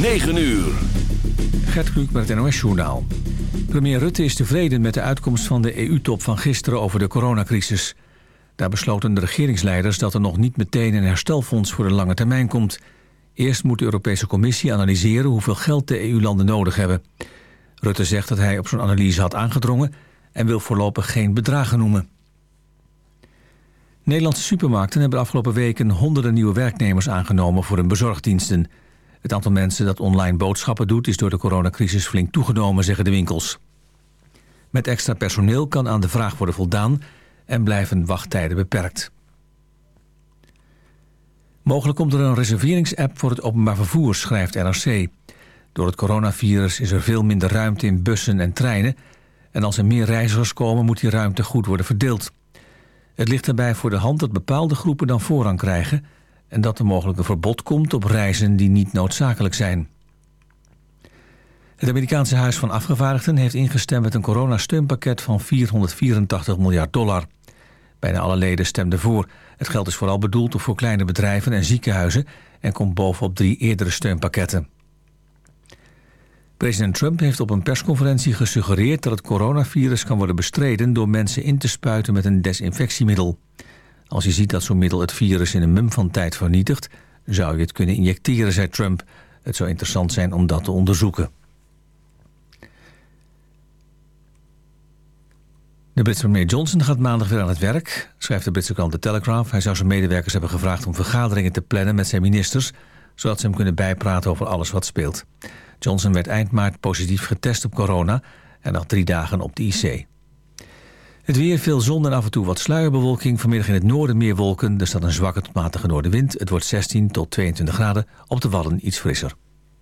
9 uur. Gert Kluk met het NOS-journaal. Premier Rutte is tevreden met de uitkomst van de EU-top van gisteren over de coronacrisis. Daar besloten de regeringsleiders dat er nog niet meteen een herstelfonds voor de lange termijn komt. Eerst moet de Europese Commissie analyseren hoeveel geld de EU-landen nodig hebben. Rutte zegt dat hij op zo'n analyse had aangedrongen en wil voorlopig geen bedragen noemen. Nederlandse supermarkten hebben de afgelopen weken honderden nieuwe werknemers aangenomen voor hun bezorgdiensten. Het aantal mensen dat online boodschappen doet is door de coronacrisis flink toegenomen, zeggen de winkels. Met extra personeel kan aan de vraag worden voldaan en blijven wachttijden beperkt. Mogelijk komt er een reserveringsapp voor het openbaar vervoer, schrijft NRC. Door het coronavirus is er veel minder ruimte in bussen en treinen... en als er meer reizigers komen moet die ruimte goed worden verdeeld. Het ligt daarbij voor de hand dat bepaalde groepen dan voorrang krijgen... en dat er mogelijk een verbod komt op reizen die niet noodzakelijk zijn. Het Amerikaanse Huis van Afgevaardigden heeft ingestemd met een coronasteunpakket van 484 miljard dollar. Bijna alle leden stemden voor. Het geld is vooral bedoeld voor kleine bedrijven en ziekenhuizen en komt bovenop drie eerdere steunpakketten. President Trump heeft op een persconferentie gesuggereerd dat het coronavirus kan worden bestreden door mensen in te spuiten met een desinfectiemiddel. Als je ziet dat zo'n middel het virus in een mum van tijd vernietigt, zou je het kunnen injecteren, zei Trump. Het zou interessant zijn om dat te onderzoeken. De Britse premier Johnson gaat maandag weer aan het werk, schrijft de Britse krant The Telegraph. Hij zou zijn medewerkers hebben gevraagd om vergaderingen te plannen met zijn ministers, zodat ze hem kunnen bijpraten over alles wat speelt. Johnson werd eind maart positief getest op corona en lag drie dagen op de IC. Het weer, veel zon en af en toe wat sluierbewolking. Vanmiddag in het noorden meer wolken. Er staat een zwakke tot matige noordenwind. Het wordt 16 tot 22 graden. Op de Wadden iets frisser.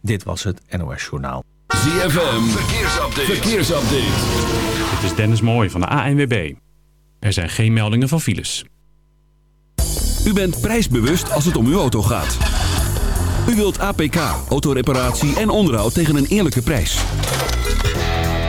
Dit was het NOS Journaal. ZFM, verkeersupdate. verkeersupdate. Dit is Dennis Mooij van de ANWB. Er zijn geen meldingen van files. U bent prijsbewust als het om uw auto gaat. U wilt APK, autoreparatie en onderhoud tegen een eerlijke prijs.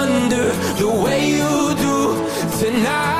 under the way you do Tonight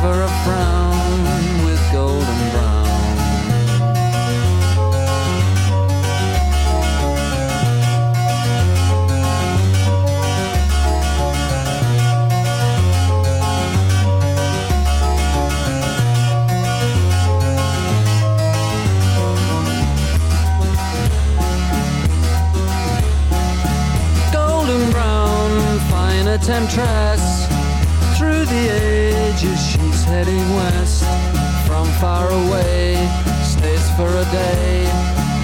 for a frown with golden brown. Golden brown, fine temptress through the ages heading west from far away. Stays for a day,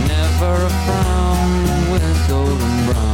never a frown with golden brown.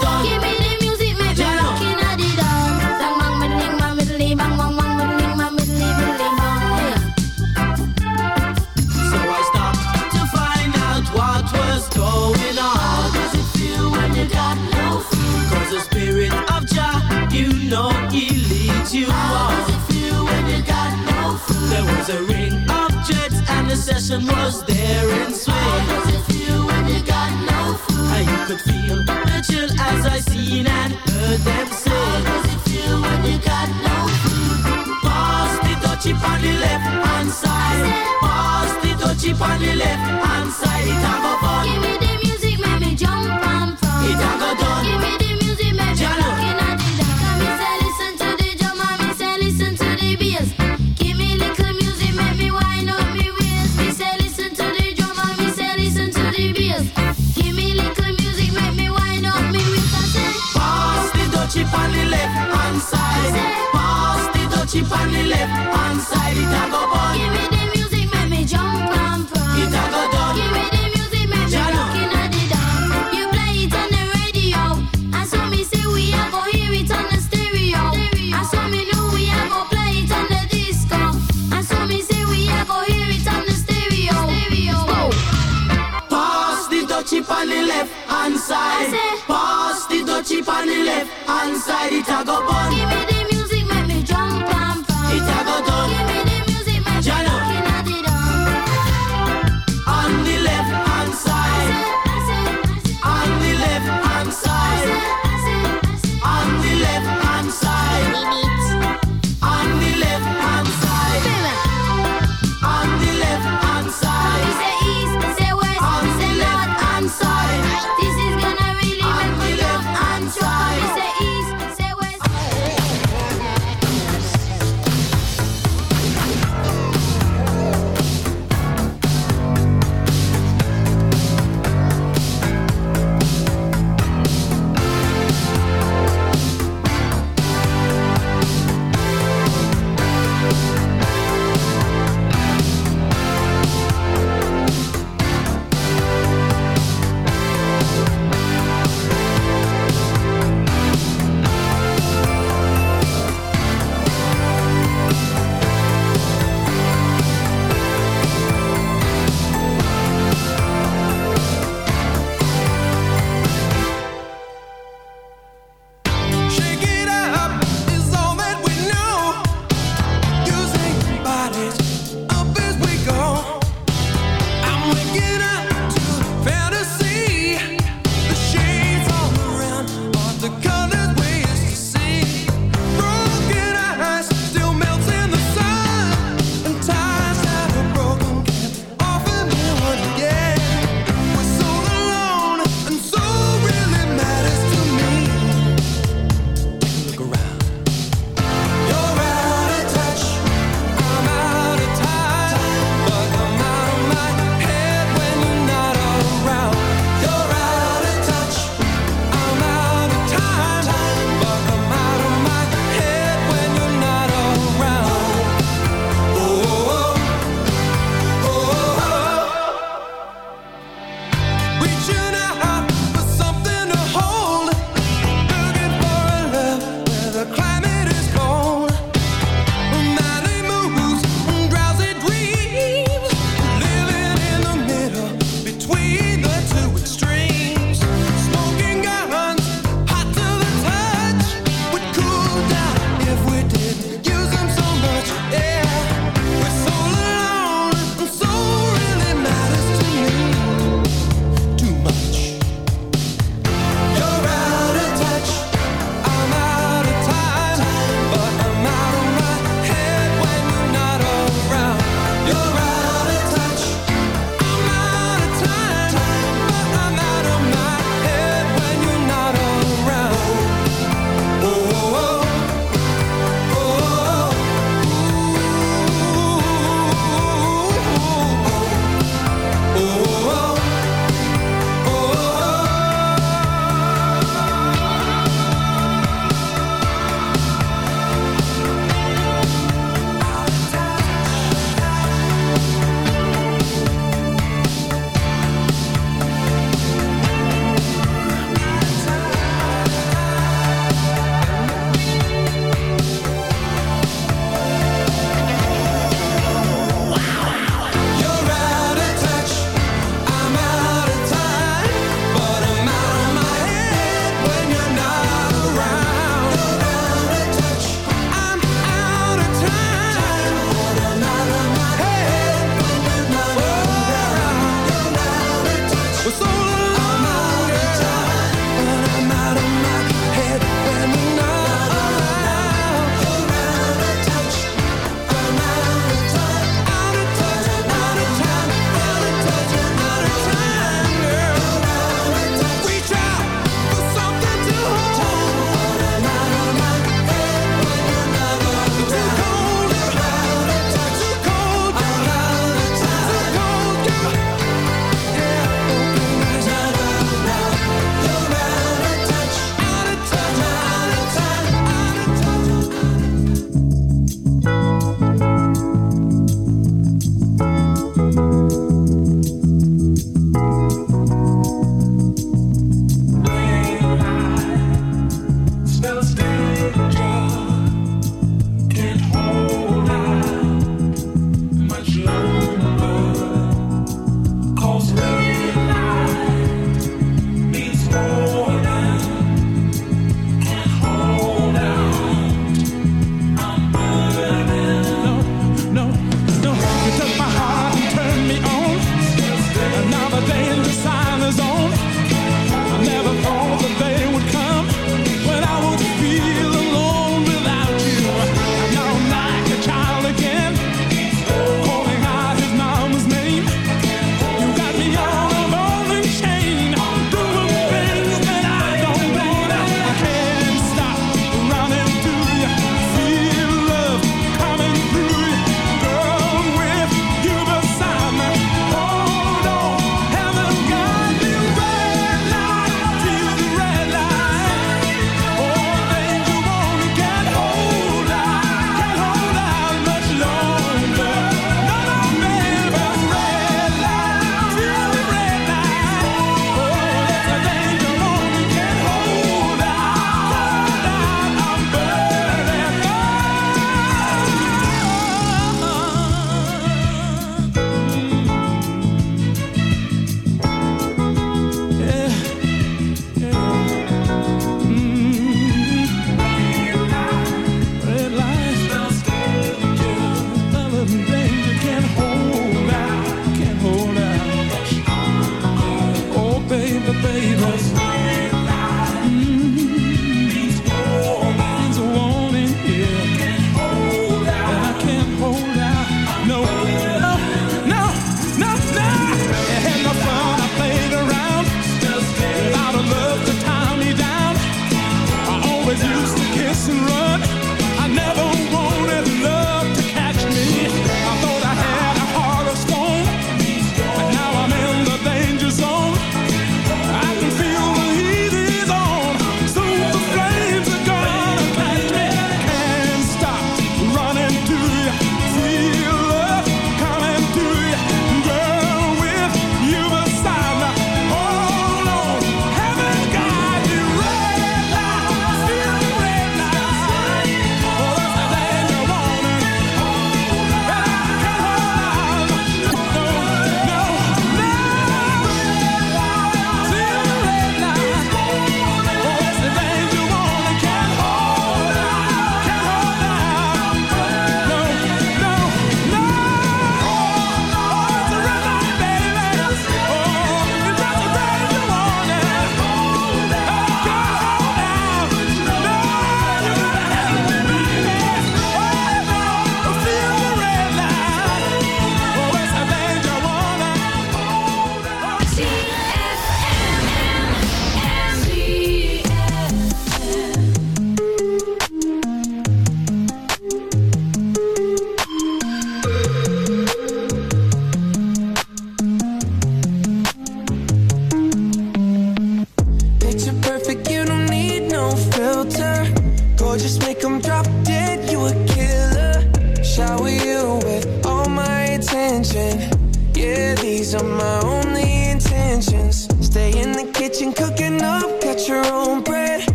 you know he leads you How on. How does it feel when you got no food? There was a ring of jets and the session was there in swing. How does it feel when you got no food? And you could feel the chill as I seen and heard them say. How does it feel when you got no food? Pass the dutchie on the left hand side. Pass the dutchie on the left hand side. It have a fun. Give me the music, make me jump and from. It a go, done. I it, I go burn.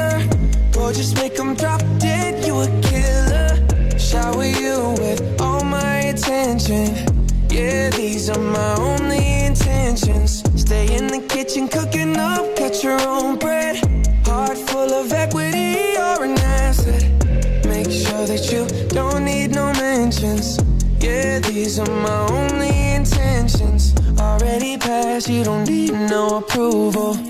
Filter. Gorgeous, make them drop dead, you a killer. Shower you with all my attention. Yeah, these are my only intentions. Stay in the kitchen cooking up, cut your own bread. Heart full of equity, you're an asset. Make sure that you don't need no mentions. Yeah, these are my only intentions. Already passed, you don't need no approval.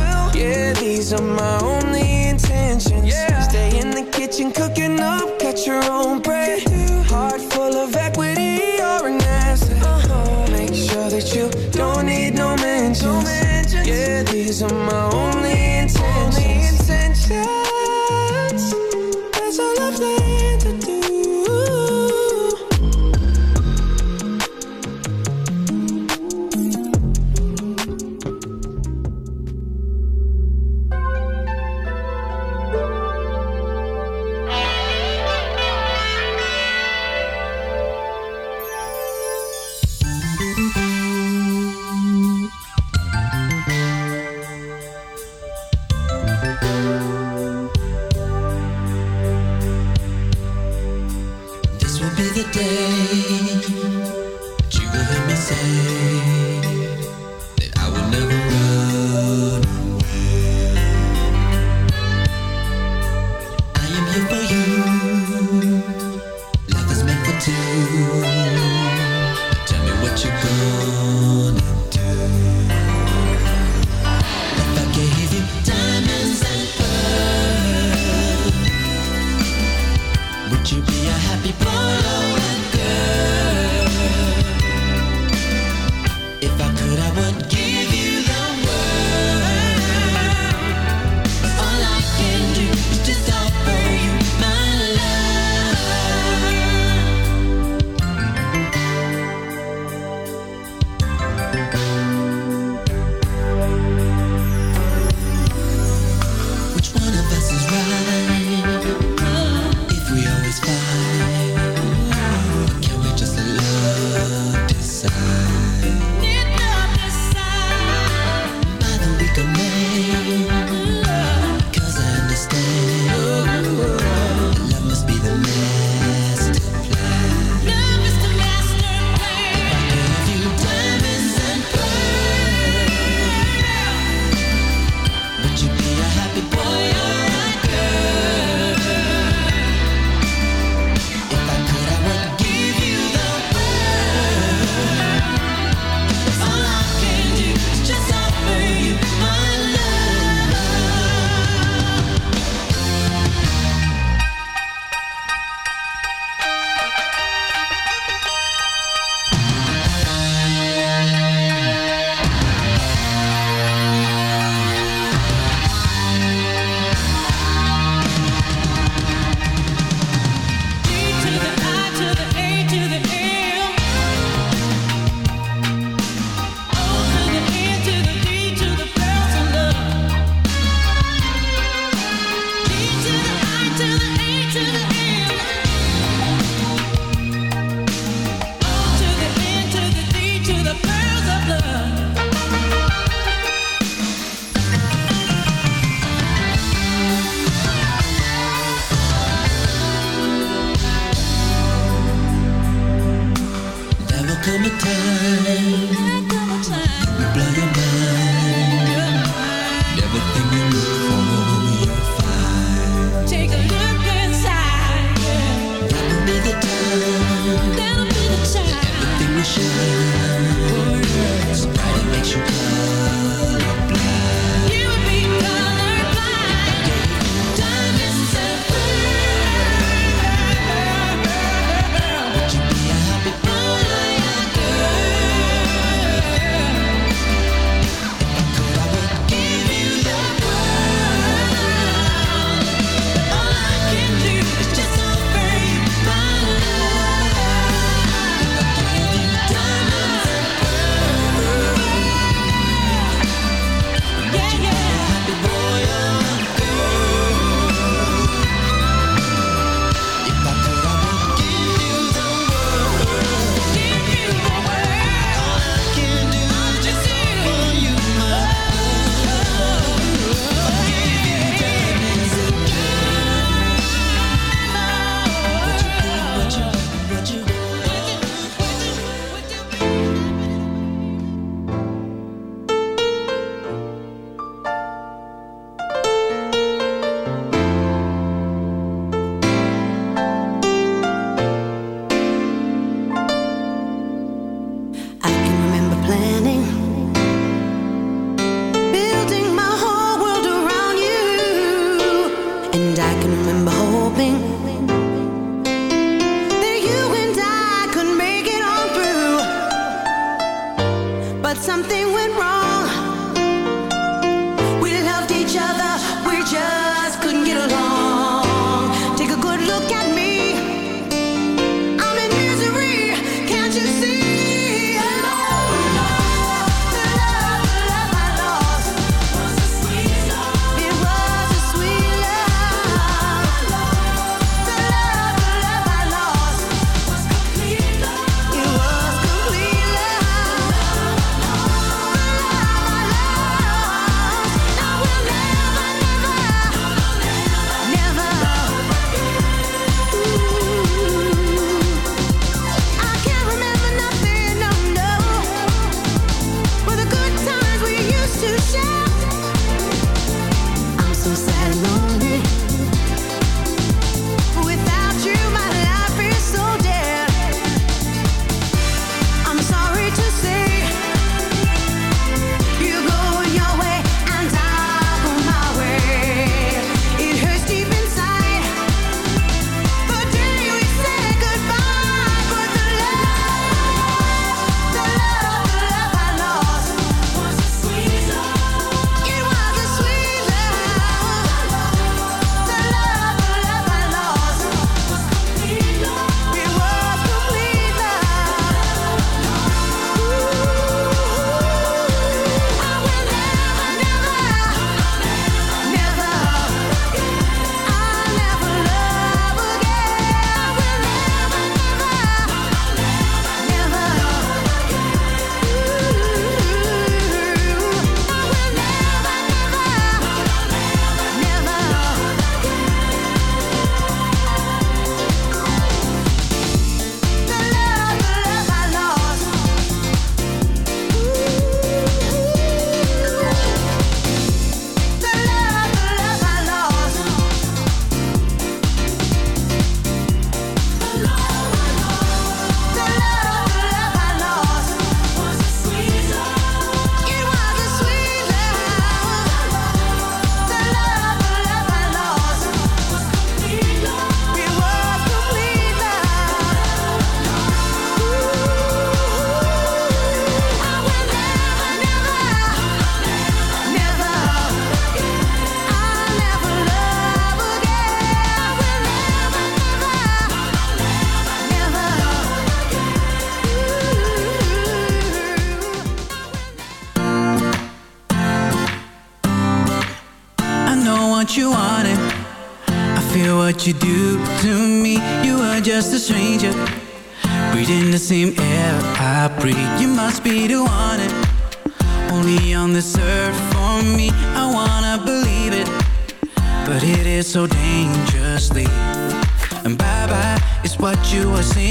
You are saying.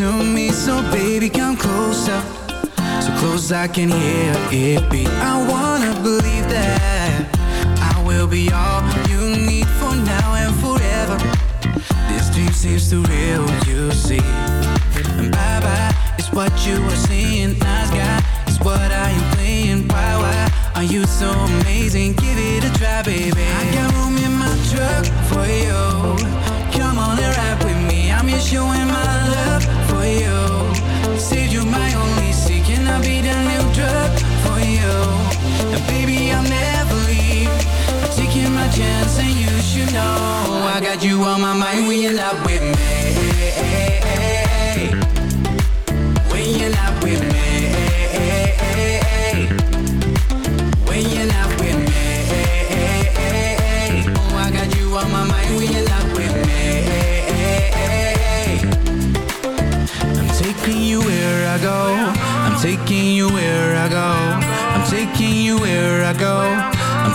To me. So baby, come closer. So close I can hear it beat. I wanna believe that I will be all you need for now and forever. This dream seems too real, you see. And bye bye, it's what you are seeing.